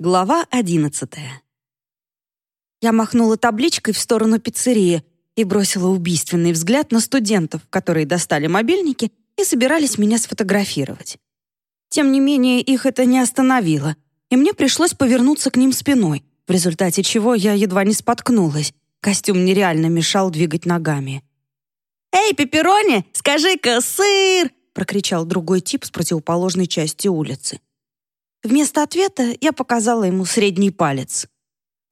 Глава одиннадцатая. Я махнула табличкой в сторону пиццерии и бросила убийственный взгляд на студентов, которые достали мобильники и собирались меня сфотографировать. Тем не менее, их это не остановило, и мне пришлось повернуться к ним спиной, в результате чего я едва не споткнулась. Костюм нереально мешал двигать ногами. «Эй, пепперони, скажи-ка, сыр!» прокричал другой тип с противоположной части улицы. Вместо ответа я показала ему средний палец.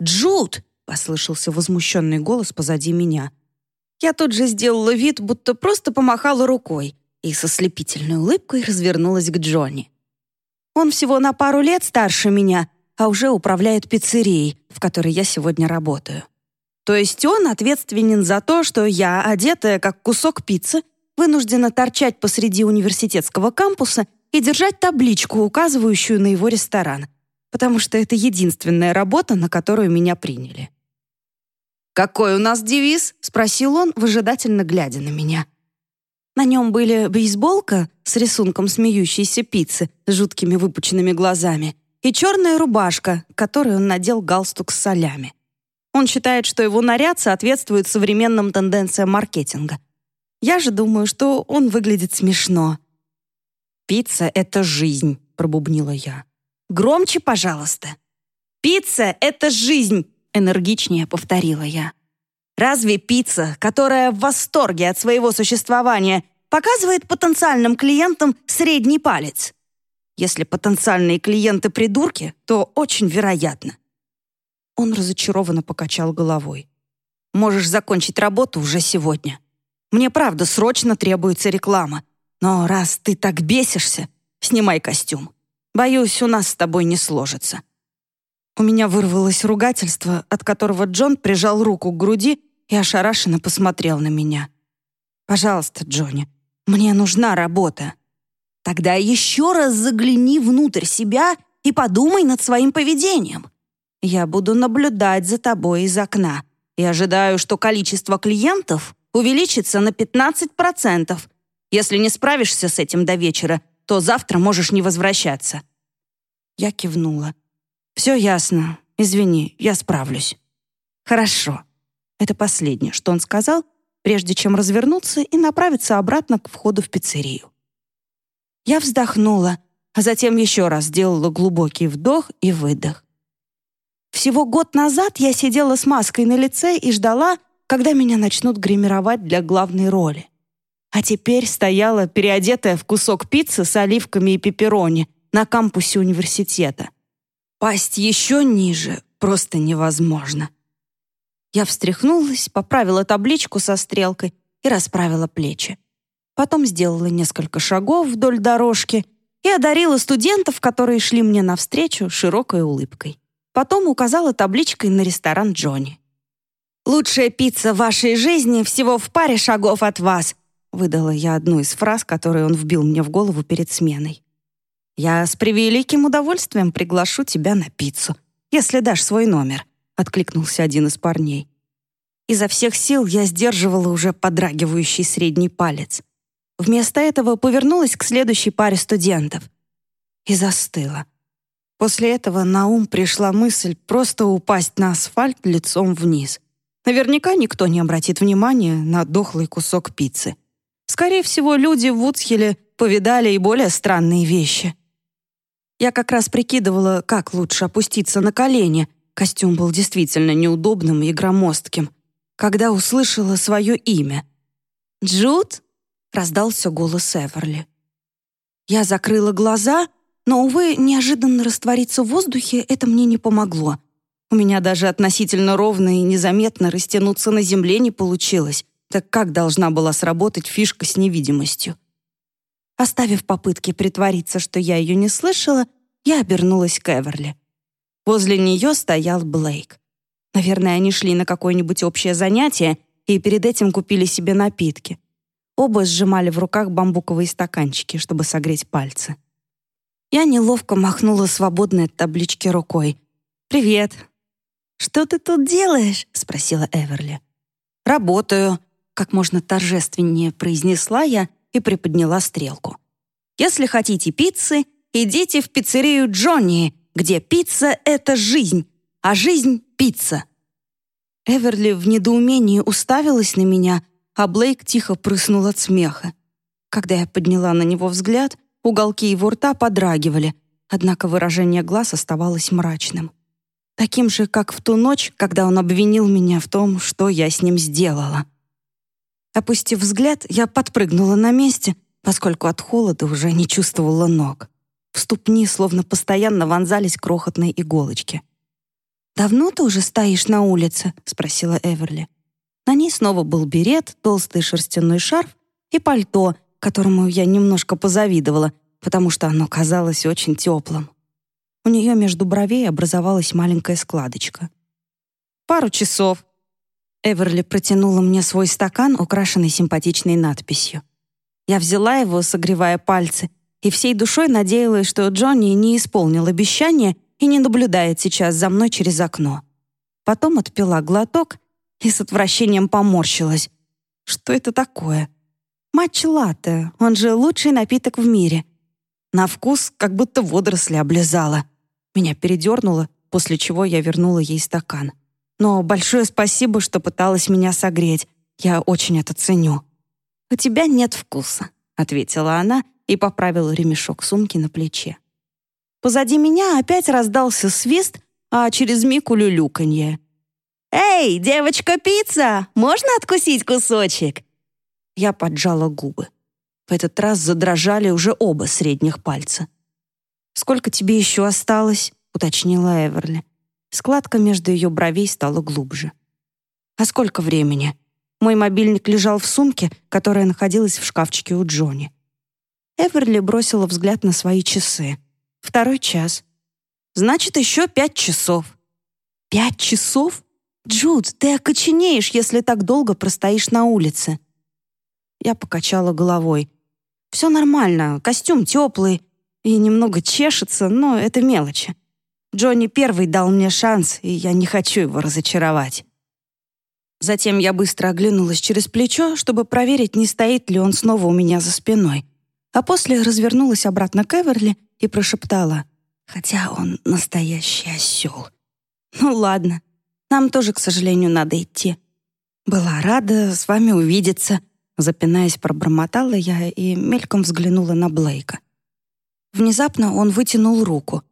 «Джуд!» — послышался возмущенный голос позади меня. Я тут же сделала вид, будто просто помахала рукой и со слепительной улыбкой развернулась к Джонни. Он всего на пару лет старше меня, а уже управляет пиццерией, в которой я сегодня работаю. То есть он ответственен за то, что я, одетая как кусок пиццы, вынуждена торчать посреди университетского кампуса и держать табличку, указывающую на его ресторан, потому что это единственная работа, на которую меня приняли. «Какой у нас девиз?» — спросил он, выжидательно глядя на меня. На нем были бейсболка с рисунком смеющейся пиццы с жуткими выпученными глазами и черная рубашка, которой он надел галстук с солями. Он считает, что его наряд соответствует современным тенденциям маркетинга. Я же думаю, что он выглядит смешно. «Пицца — это жизнь», — пробубнила я. «Громче, пожалуйста». «Пицца — это жизнь», — энергичнее повторила я. «Разве пицца, которая в восторге от своего существования, показывает потенциальным клиентам средний палец?» Если потенциальные клиенты придурки, то очень вероятно. Он разочарованно покачал головой. «Можешь закончить работу уже сегодня. Мне правда срочно требуется реклама. Но раз ты так бесишься, снимай костюм. Боюсь, у нас с тобой не сложится». У меня вырвалось ругательство, от которого Джон прижал руку к груди и ошарашенно посмотрел на меня. «Пожалуйста, Джонни, мне нужна работа». «Тогда еще раз загляни внутрь себя и подумай над своим поведением. Я буду наблюдать за тобой из окна и ожидаю, что количество клиентов увеличится на 15%, если не справишься с этим до вечера, то завтра можешь не возвращаться». Я кивнула. «Все ясно. Извини, я справлюсь». «Хорошо». Это последнее, что он сказал, прежде чем развернуться и направиться обратно к входу в пиццерию. Я вздохнула, а затем еще раз сделала глубокий вдох и выдох. Всего год назад я сидела с маской на лице и ждала, когда меня начнут гримировать для главной роли а теперь стояла переодетая в кусок пиццы с оливками и пепперони на кампусе университета. Пасть еще ниже просто невозможно. Я встряхнулась, поправила табличку со стрелкой и расправила плечи. Потом сделала несколько шагов вдоль дорожки и одарила студентов, которые шли мне навстречу, широкой улыбкой. Потом указала табличкой на ресторан Джонни. «Лучшая пицца вашей жизни всего в паре шагов от вас», Выдала я одну из фраз, которые он вбил мне в голову перед сменой. «Я с превеликим удовольствием приглашу тебя на пиццу, если дашь свой номер», — откликнулся один из парней. Изо всех сил я сдерживала уже подрагивающий средний палец. Вместо этого повернулась к следующей паре студентов и застыла. После этого на ум пришла мысль просто упасть на асфальт лицом вниз. Наверняка никто не обратит внимания на дохлый кусок пиццы. Скорее всего, люди в Вудсхилле повидали и более странные вещи. Я как раз прикидывала, как лучше опуститься на колени. Костюм был действительно неудобным и громоздким. Когда услышала свое имя. «Джуд?» — раздался голос Эверли. Я закрыла глаза, но, увы, неожиданно раствориться в воздухе это мне не помогло. У меня даже относительно ровно и незаметно растянуться на земле не получилось. Так как должна была сработать фишка с невидимостью? Оставив попытки притвориться, что я ее не слышала, я обернулась к Эверли. Возле нее стоял Блейк. Наверное, они шли на какое-нибудь общее занятие и перед этим купили себе напитки. Оба сжимали в руках бамбуковые стаканчики, чтобы согреть пальцы. Я неловко махнула свободной от таблички рукой. «Привет». «Что ты тут делаешь?» — спросила Эверли. «Работаю», как можно торжественнее произнесла я и приподняла стрелку. «Если хотите пиццы, идите в пиццерию Джонни где пицца — это жизнь, а жизнь — пицца. Эверли в недоумении уставилась на меня, а Блейк тихо прыснул от смеха. Когда я подняла на него взгляд, уголки его рта подрагивали, однако выражение глаз оставалось мрачным. Таким же, как в ту ночь, когда он обвинил меня в том, что я с ним сделала. Опустив взгляд, я подпрыгнула на месте, поскольку от холода уже не чувствовала ног. В ступни словно постоянно вонзались крохотные иголочки. «Давно ты уже стоишь на улице?» — спросила Эверли. На ней снова был берет, толстый шерстяной шарф и пальто, которому я немножко позавидовала, потому что оно казалось очень теплым. У нее между бровей образовалась маленькая складочка. «Пару часов». Эверли протянула мне свой стакан, украшенный симпатичной надписью. Я взяла его, согревая пальцы, и всей душой надеялась, что Джонни не исполнил обещание и не наблюдает сейчас за мной через окно. Потом отпила глоток и с отвращением поморщилась. Что это такое? Матч-латте, он же лучший напиток в мире. На вкус как будто водоросли облизала. Меня передернуло, после чего я вернула ей стакан. Но большое спасибо, что пыталась меня согреть. Я очень это ценю. «У тебя нет вкуса», — ответила она и поправила ремешок сумки на плече. Позади меня опять раздался свист, а через миг улюлюканье. «Эй, девочка-пицца, можно откусить кусочек?» Я поджала губы. В этот раз задрожали уже оба средних пальца. «Сколько тебе еще осталось?» — уточнила Эверли. Складка между ее бровей стала глубже. «А сколько времени?» Мой мобильник лежал в сумке, которая находилась в шкафчике у Джонни. Эверли бросила взгляд на свои часы. Второй час. Значит, еще пять часов. Пять часов? Джуд, ты окоченеешь, если так долго простоишь на улице. Я покачала головой. Все нормально, костюм теплый и немного чешется, но это мелочи. Джонни первый дал мне шанс, и я не хочу его разочаровать. Затем я быстро оглянулась через плечо, чтобы проверить, не стоит ли он снова у меня за спиной. А после развернулась обратно к Эверли и прошептала, хотя он настоящий осел. «Ну ладно, нам тоже, к сожалению, надо идти. Была рада с вами увидеться», запинаясь, пробормотала я и мельком взглянула на Блейка. Внезапно он вытянул руку.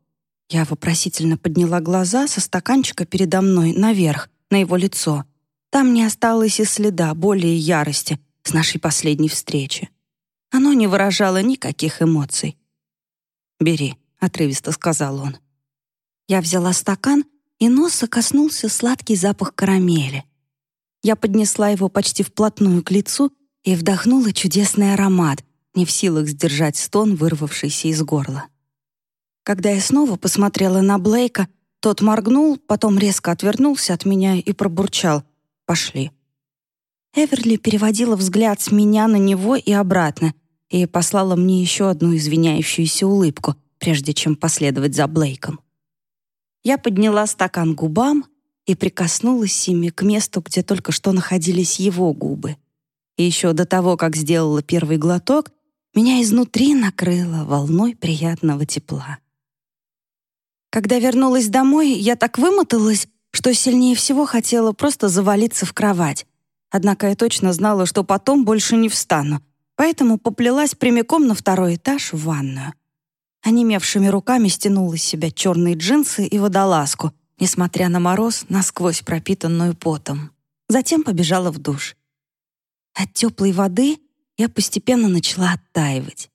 Я вопросительно подняла глаза со стаканчика передо мной наверх, на его лицо — там не осталось и следа боли и ярости с нашей последней встречи. Оно не выражало никаких эмоций. «Бери», — отрывисто сказал он. Я взяла стакан, и носа коснулся сладкий запах карамели. Я поднесла его почти вплотную к лицу и вдохнула чудесный аромат, не в силах сдержать стон, вырвавшийся из горла. Когда я снова посмотрела на Блейка, тот моргнул, потом резко отвернулся от меня и пробурчал. Пошли». Эверли переводила взгляд с меня на него и обратно и послала мне еще одну извиняющуюся улыбку, прежде чем последовать за Блейком. Я подняла стакан губам и прикоснулась ими к месту, где только что находились его губы. И еще до того, как сделала первый глоток, меня изнутри накрыло волной приятного тепла. Когда вернулась домой, я так вымоталась, что сильнее всего хотела просто завалиться в кровать. Однако я точно знала, что потом больше не встану, поэтому поплелась прямиком на второй этаж в ванную. Онемевшими руками стянула из себя черные джинсы и водолазку, несмотря на мороз, насквозь пропитанную потом. Затем побежала в душ. От теплой воды я постепенно начала оттаивать.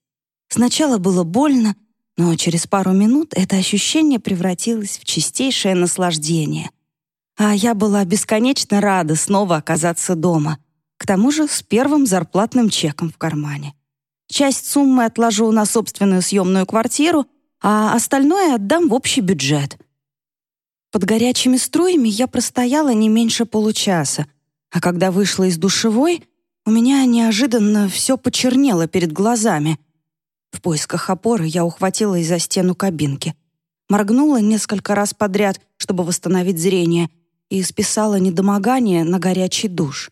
Сначала было больно, но через пару минут это ощущение превратилось в чистейшее наслаждение, а я была бесконечно рада снова оказаться дома. К тому же с первым зарплатным чеком в кармане. Часть суммы отложу на собственную съемную квартиру, а остальное отдам в общий бюджет. Под горячими струями я простояла не меньше получаса, а когда вышла из душевой, у меня неожиданно все почернело перед глазами. В поисках опоры я ухватилась за стену кабинки. Моргнула несколько раз подряд, чтобы восстановить зрение — и списала недомогание на горячий душ.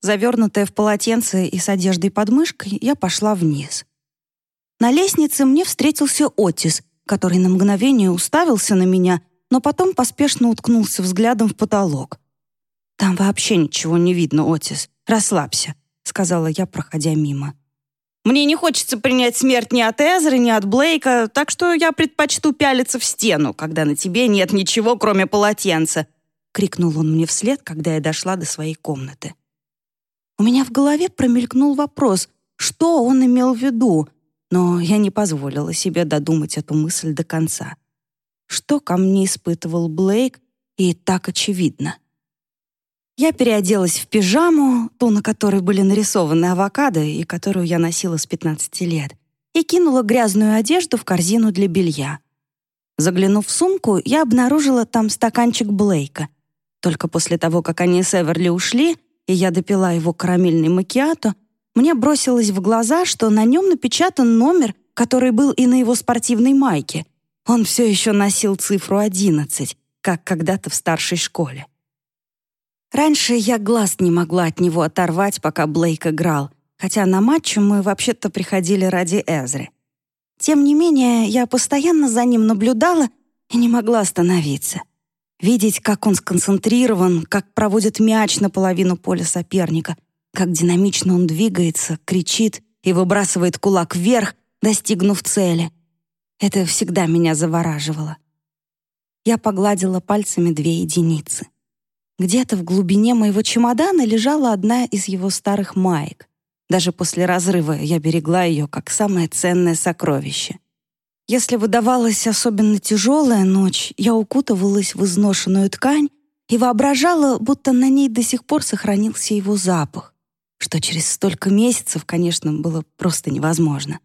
Завернутая в полотенце и с одеждой под мышкой, я пошла вниз. На лестнице мне встретился Отис, который на мгновение уставился на меня, но потом поспешно уткнулся взглядом в потолок. «Там вообще ничего не видно, Отис. Расслабься», — сказала я, проходя мимо. «Мне не хочется принять смерть ни от Эзры, ни от Блейка, так что я предпочту пялиться в стену, когда на тебе нет ничего, кроме полотенца», — крикнул он мне вслед, когда я дошла до своей комнаты. У меня в голове промелькнул вопрос, что он имел в виду, но я не позволила себе додумать эту мысль до конца. Что ко мне испытывал Блейк, и так очевидно. Я переоделась в пижаму, ту, на которой были нарисованы авокадо и которую я носила с 15 лет, и кинула грязную одежду в корзину для белья. Заглянув в сумку, я обнаружила там стаканчик Блейка. Только после того, как они с Эверли ушли, и я допила его карамельный макиато, мне бросилось в глаза, что на нем напечатан номер, который был и на его спортивной майке. Он все еще носил цифру 11, как когда-то в старшей школе. Раньше я глаз не могла от него оторвать, пока Блейк играл, хотя на матче мы вообще-то приходили ради Эзры. Тем не менее, я постоянно за ним наблюдала и не могла остановиться. Видеть, как он сконцентрирован, как проводит мяч на половину поля соперника, как динамично он двигается, кричит и выбрасывает кулак вверх, достигнув цели. Это всегда меня завораживало. Я погладила пальцами две единицы — где-то в глубине моего чемодана лежала одна из его старых маек. Даже после разрыва я берегла ее как самое ценное сокровище. Если выдавалась особенно тяжелая ночь, я укутывалась в изношенную ткань и воображала, будто на ней до сих пор сохранился его запах, что через столько месяцев, конечно, было просто невозможно.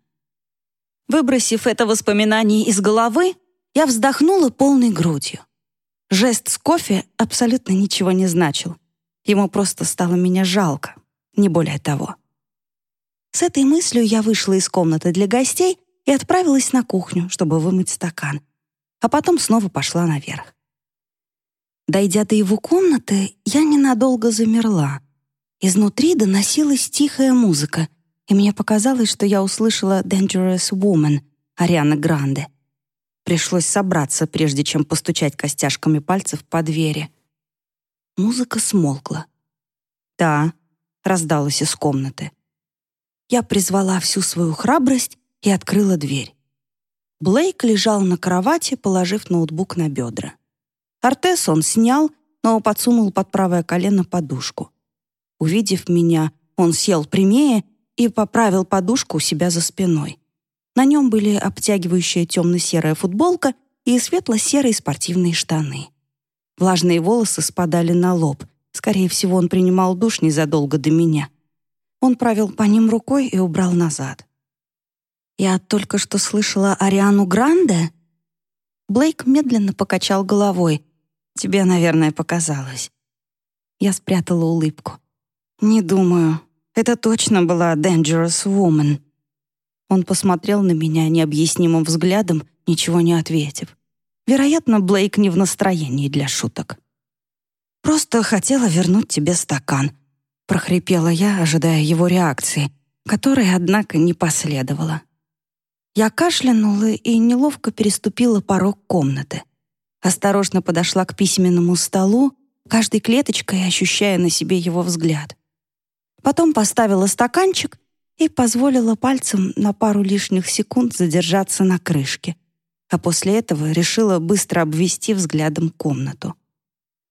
Выбросив это воспоминание из головы, я вздохнула полной грудью. Жест с кофе абсолютно ничего не значил. Ему просто стало меня жалко, не более того. С этой мыслью я вышла из комнаты для гостей и отправилась на кухню, чтобы вымыть стакан, а потом снова пошла наверх. Дойдя до его комнаты, я ненадолго замерла. Изнутри доносилась тихая музыка, и мне показалось, что я услышала «Dangerous Woman» Арианы Гранде. Пришлось собраться, прежде чем постучать костяшками пальцев по двери. Музыка смолкла. «Да», — раздалась из комнаты. Я призвала всю свою храбрость и открыла дверь. Блейк лежал на кровати, положив ноутбук на бедра. Артес он снял, но подсунул под правое колено подушку. Увидев меня, он сел прямее и поправил подушку у себя за спиной. На нем были обтягивающая темно-серая футболка и светло-серые спортивные штаны. Влажные волосы спадали на лоб. Скорее всего, он принимал душ незадолго до меня. Он провел по ним рукой и убрал назад. «Я только что слышала Ариану Гранде?» Блейк медленно покачал головой. «Тебе, наверное, показалось». Я спрятала улыбку. «Не думаю. Это точно была Dangerous Woman». Он посмотрел на меня необъяснимым взглядом, ничего не ответив. Вероятно, Блейк не в настроении для шуток. «Просто хотела вернуть тебе стакан», — прохрипела я, ожидая его реакции, которой, однако, не последовало. Я кашлянула и неловко переступила порог комнаты. Осторожно подошла к письменному столу, каждой клеточкой ощущая на себе его взгляд. Потом поставила стаканчик и позволила пальцем на пару лишних секунд задержаться на крышке, а после этого решила быстро обвести взглядом комнату.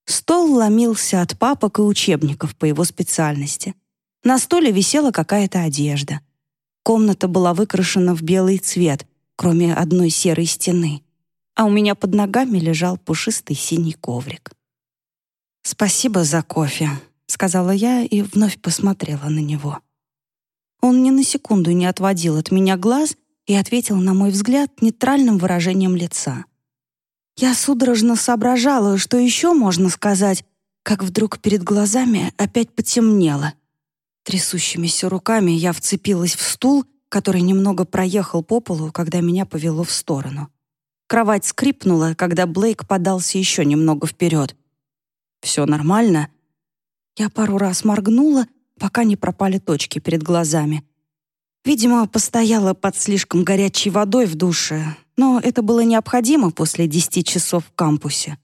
Стол ломился от папок и учебников по его специальности. На столе висела какая-то одежда. Комната была выкрашена в белый цвет, кроме одной серой стены, а у меня под ногами лежал пушистый синий коврик. «Спасибо за кофе», — сказала я и вновь посмотрела на него. Он ни на секунду не отводил от меня глаз и ответил, на мой взгляд, нейтральным выражением лица. Я судорожно соображала, что еще можно сказать, как вдруг перед глазами опять потемнело. Трясущимися руками я вцепилась в стул, который немного проехал по полу, когда меня повело в сторону. Кровать скрипнула, когда Блейк подался еще немного вперед. «Все нормально?» Я пару раз моргнула, пока не пропали точки перед глазами. Видимо, постояла под слишком горячей водой в душе, но это было необходимо после десяти часов в кампусе.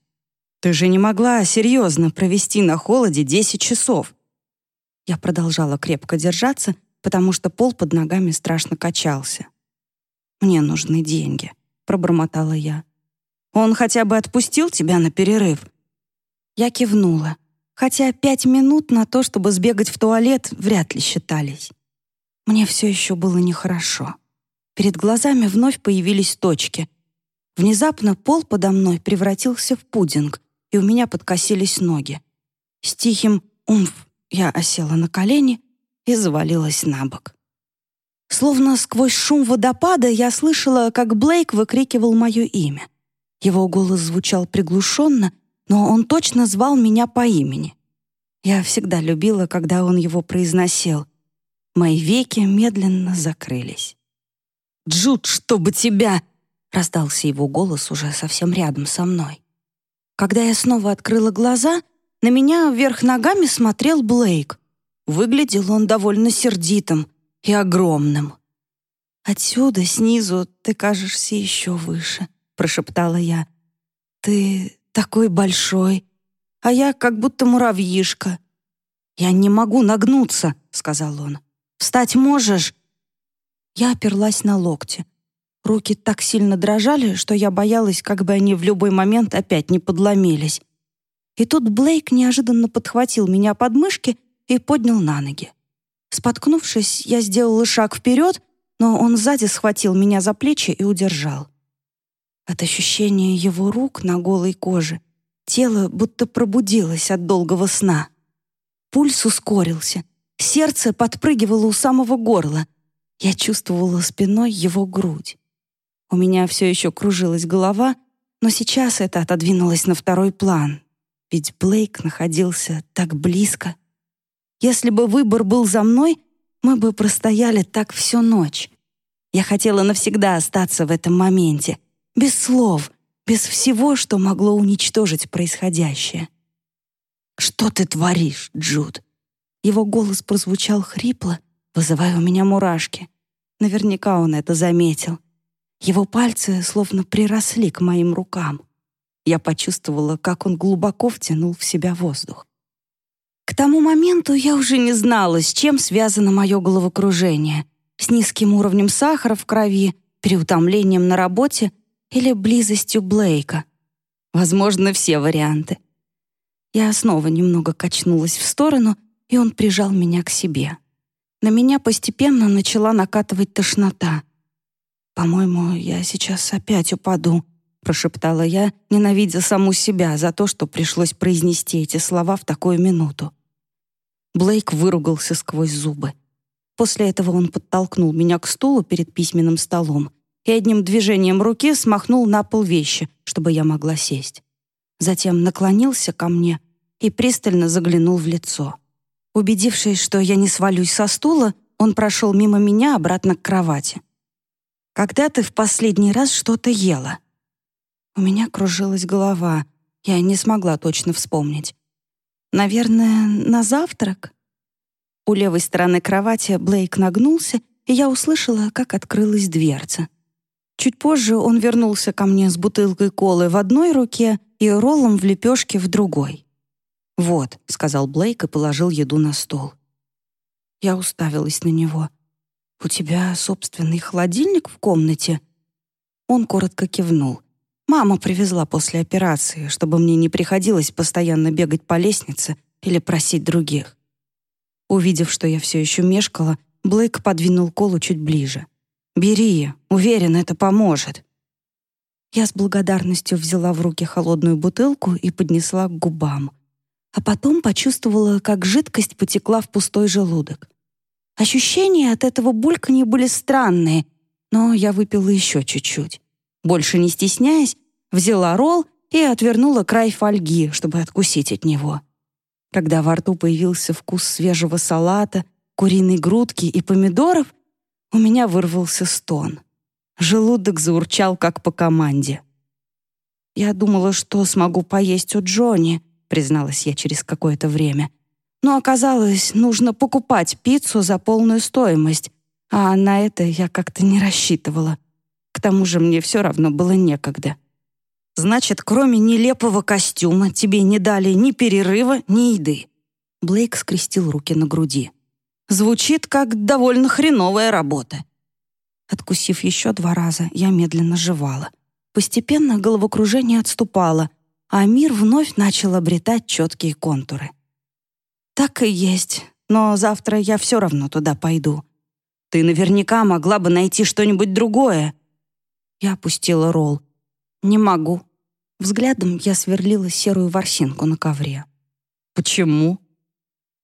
Ты же не могла серьезно провести на холоде десять часов. Я продолжала крепко держаться, потому что пол под ногами страшно качался. «Мне нужны деньги», — пробормотала я. «Он хотя бы отпустил тебя на перерыв?» Я кивнула, хотя пять минут на то, чтобы сбегать в туалет, вряд ли считались. Мне все еще было нехорошо. Перед глазами вновь появились точки. Внезапно пол подо мной превратился в пудинг, и у меня подкосились ноги. С тихим «умф» я осела на колени и завалилась на бок. Словно сквозь шум водопада я слышала, как Блейк выкрикивал мое имя. Его голос звучал приглушенно, но он точно звал меня по имени. Я всегда любила, когда он его произносил. Мои веки медленно закрылись. «Джуд, чтобы тебя!» — раздался его голос уже совсем рядом со мной. Когда я снова открыла глаза, на меня вверх ногами смотрел Блейк. Выглядел он довольно сердитым и огромным. «Отсюда, снизу, ты кажешься еще выше», — прошептала я. «Ты такой большой, а я как будто муравьишка». «Я не могу нагнуться», — сказал он. «Встать можешь?» Я оперлась на локти. Руки так сильно дрожали, что я боялась, как бы они в любой момент опять не подломились. И тут Блейк неожиданно подхватил меня под мышки и поднял на ноги. Споткнувшись, я сделала шаг вперед, но он сзади схватил меня за плечи и удержал. От ощущения его рук на голой коже тело будто пробудилось от долгого сна. Пульс ускорился, сердце подпрыгивало у самого горла. Я чувствовала спиной его грудь. У меня все еще кружилась голова, но сейчас это отодвинулось на второй план, ведь Блейк находился так близко. Если бы выбор был за мной, мы бы простояли так всю ночь. Я хотела навсегда остаться в этом моменте, без слов, без всего, что могло уничтожить происходящее. «Что ты творишь, Джуд?» Его голос прозвучал хрипло, вызывая у меня мурашки. Наверняка он это заметил. Его пальцы словно приросли к моим рукам. Я почувствовала, как он глубоко втянул в себя воздух. К тому моменту я уже не знала, с чем связано мое головокружение. С низким уровнем сахара в крови, переутомлением на работе или близостью Блейка. Возможно, все варианты. Я снова немного качнулась в сторону, и он прижал меня к себе. На меня постепенно начала накатывать тошнота. «По-моему, я сейчас опять упаду», прошептала я, ненавидя саму себя за то, что пришлось произнести эти слова в такую минуту. Блейк выругался сквозь зубы. После этого он подтолкнул меня к стулу перед письменным столом и одним движением руки смахнул на пол вещи, чтобы я могла сесть. Затем наклонился ко мне и пристально заглянул в лицо. Убедившись, что я не свалюсь со стула, он прошел мимо меня обратно к кровати. «Когда ты в последний раз что-то ела?» У меня кружилась голова. Я не смогла точно вспомнить. Наверное, на завтрак? У левой стороны кровати Блейк нагнулся, и я услышала, как открылась дверца. Чуть позже он вернулся ко мне с бутылкой колы в одной руке и роллом в лепешке в другой. «Вот», — сказал Блейк и положил еду на стол. Я уставилась на него. «У тебя собственный холодильник в комнате?» Он коротко кивнул. Мама привезла после операции, чтобы мне не приходилось постоянно бегать по лестнице или просить других. Увидев, что я все еще мешкала, Блейк подвинул колу чуть ближе. «Бери, уверен, это поможет». Я с благодарностью взяла в руки холодную бутылку и поднесла к губам. А потом почувствовала, как жидкость потекла в пустой желудок. Ощущения от этого бульканья были странные, но я выпила еще чуть-чуть. Больше не стесняясь, взяла ролл и отвернула край фольги, чтобы откусить от него. Когда во рту появился вкус свежего салата, куриной грудки и помидоров, у меня вырвался стон. Желудок заурчал, как по команде. «Я думала, что смогу поесть у Джонни», призналась я через какое-то время. «Но оказалось, нужно покупать пиццу за полную стоимость, А на это я как-то не рассчитывала. К тому же мне все равно было некогда. Значит, кроме нелепого костюма тебе не дали ни перерыва, ни еды. Блейк скрестил руки на груди. Звучит как довольно хреновая работа. Откусив еще два раза, я медленно жевала. Постепенно головокружение отступало, а мир вновь начал обретать четкие контуры. Так и есть, но завтра я все равно туда пойду. Ты наверняка могла бы найти что-нибудь другое. Я опустила ролл. Не могу. Взглядом я сверлила серую ворсинку на ковре. Почему?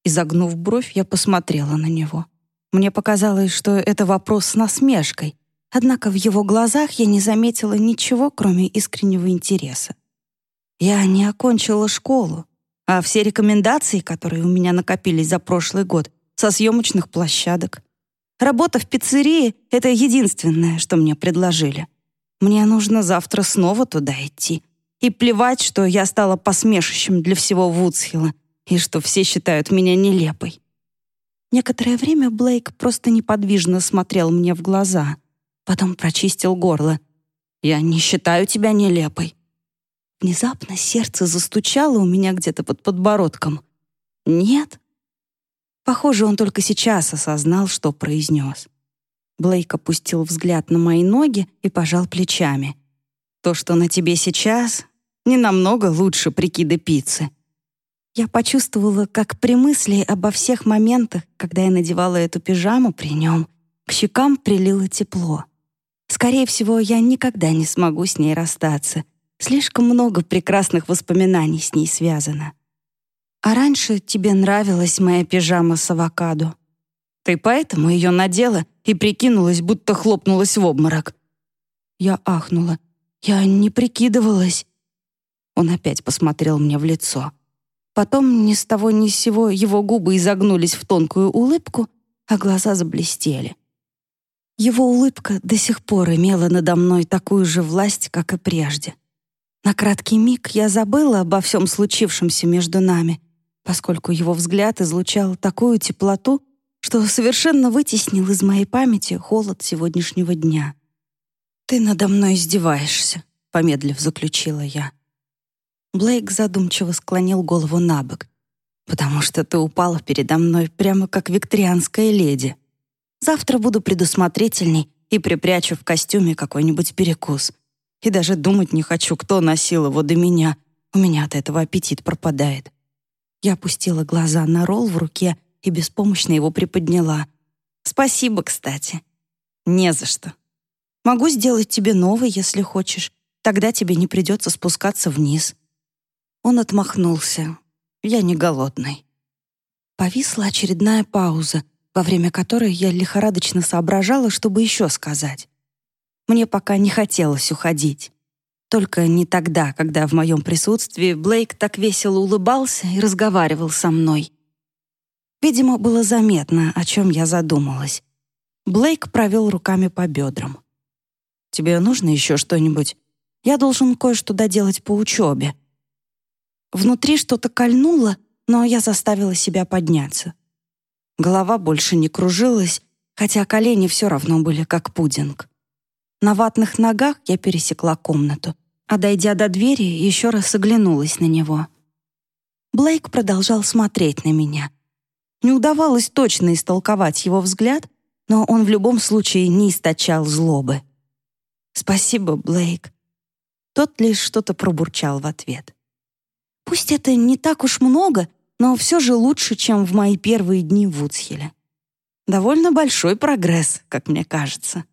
Изогнув бровь, я посмотрела на него. Мне показалось, что это вопрос с насмешкой, однако в его глазах я не заметила ничего, кроме искреннего интереса. Я не окончила школу, а все рекомендации, которые у меня накопились за прошлый год, со съемочных площадок. Работа в пиццерии — это единственное, что мне предложили. Мне нужно завтра снова туда идти. И плевать, что я стала посмешищем для всего Вудсхилла и что все считают меня нелепой. Некоторое время Блейк просто неподвижно смотрел мне в глаза, потом прочистил горло. «Я не считаю тебя нелепой». Внезапно сердце застучало у меня где-то под подбородком. «Нет?» Похоже, он только сейчас осознал, что произнес. Блейк опустил взгляд на мои ноги и пожал плечами. «То, что на тебе сейчас, не намного лучше прикида пиццы. Я почувствовала, как при мысли обо всех моментах, когда я надевала эту пижаму при нем, к щекам прилило тепло. Скорее всего, я никогда не смогу с ней расстаться. Слишком много прекрасных воспоминаний с ней связано. А раньше тебе нравилась моя пижама с авокадо. Ты поэтому ее надела и прикинулась, будто хлопнулась в обморок. Я ахнула. Я не прикидывалась. Он опять посмотрел мне в лицо. Потом ни с того ни с сего его губы изогнулись в тонкую улыбку, а глаза заблестели. Его улыбка до сих пор имела надо мной такую же власть, как и прежде. На краткий миг я забыла обо всем случившемся между нами, поскольку его взгляд излучал такую теплоту, что совершенно вытеснил из моей памяти холод сегодняшнего дня. «Ты надо мной издеваешься», — помедлив заключила я. Блейк задумчиво склонил голову на бок. «Потому что ты упала передо мной прямо как викторианская леди. Завтра буду предусмотрительней и припрячу в костюме какой-нибудь перекус. И даже думать не хочу, кто носил его до меня. У меня от этого аппетит пропадает». Я опустила глаза на ролл в руке и беспомощно его приподняла. «Спасибо, кстати». «Не за что. Могу сделать тебе новый, если хочешь. Тогда тебе не придется спускаться вниз». Он отмахнулся. «Я не голодный». Повисла очередная пауза, во время которой я лихорадочно соображала, чтобы еще сказать. Мне пока не хотелось уходить. Только не тогда, когда в моем присутствии Блейк так весело улыбался и разговаривал со мной. Видимо, было заметно, о чем я задумалась. Блейк провел руками по бедрам. «Тебе нужно еще что-нибудь? Я должен кое-что доделать по учебе». Внутри что-то кольнуло, но я заставила себя подняться. Голова больше не кружилась, хотя колени все равно были как пудинг. На ватных ногах я пересекла комнату, а дойдя до двери, еще раз оглянулась на него. Блейк продолжал смотреть на меня. Не удавалось точно истолковать его взгляд, но он в любом случае не источал злобы. «Спасибо, Блейк». Тот лишь что-то пробурчал в ответ. Пусть это не так уж много, но все же лучше, чем в мои первые дни в Вудсхилле. Довольно большой прогресс, как мне кажется.